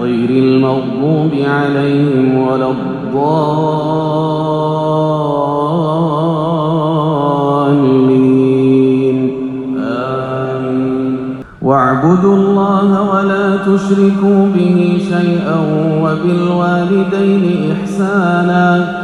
غير المغضوب عليهم ولا الضالين. آمين. واعبدوا الله ولا تشركوا به شيئا وبالوالدين إحسانا.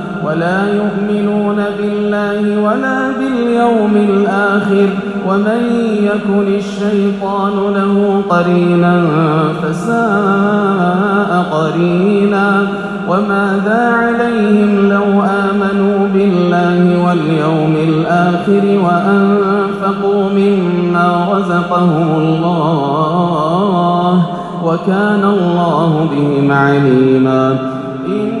ولا يؤمنون بالله ولا باليوم الآخر ومن يكن الشيطان له قرينا فساء قرينا وماذا عليهم لو آمنوا بالله واليوم الآخر وأنفقوا مما رزقهم الله وكان الله بهم عليما. إن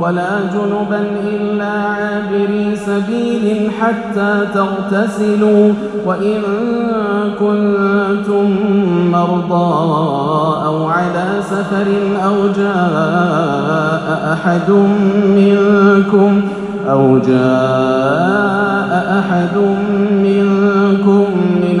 ولا جنبا إلا عابري سبيل حتى تغتسلوا وإن كنتم مرضى أو على سفر أو جاء أحد منكم أو جاء أحد منكم من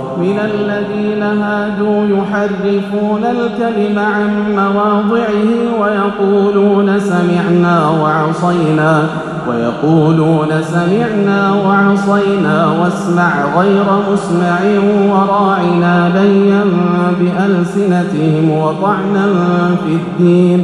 من الذين هادوا يحرفون الكلم عن مواضعه ويقولون سمعنا وعصينا ويقولون سمعنا وعصينا واسمع غير مسمع وراعنا ليا بألسنتهم وطعنا في الدين.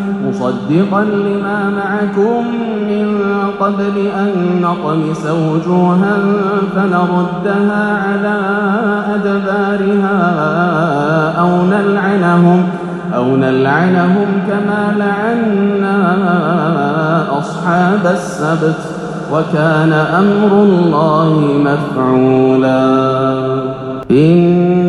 مصدقا لما معكم من قبل أن نطمس وجوها فنردها على أدبارها أو نلعنهم أو نلعنهم كما لعنا أصحاب السبت وكان أمر الله مفعولا.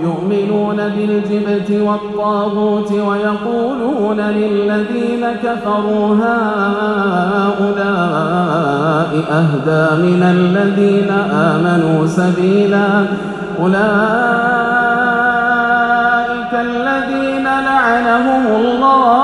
يؤمنون بالجبت والطاغوت ويقولون للذين كفروا هؤلاء أهدى من الذين آمنوا سبيلا أولئك الذين لعنهم الله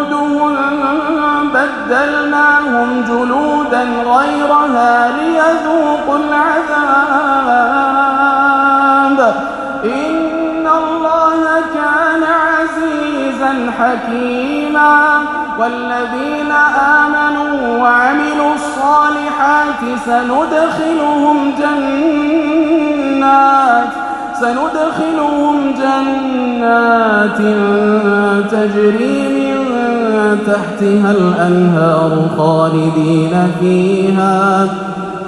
بدلناهم جلودا غيرها ليذوقوا العذاب إن الله كان عزيزا حكيما والذين آمنوا وعملوا الصالحات سندخلهم جنات سندخلهم جنات تجري من تحتها الأنهار خالدين فيها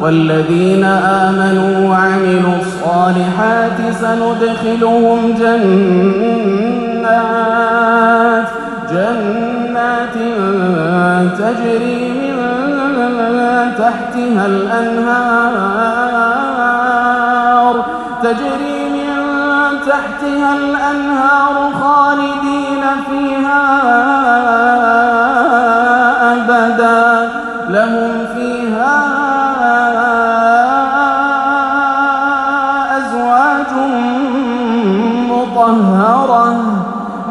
والذين آمنوا وعملوا الصالحات سندخلهم جنات جنات تجري من تحتها الأنهار تجري من تحتها الأنهار خالدين مطهرة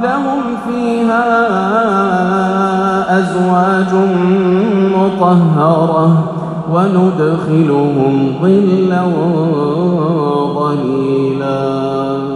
لهم فيها أزواج مطهرة وندخلهم ظلا ظليلا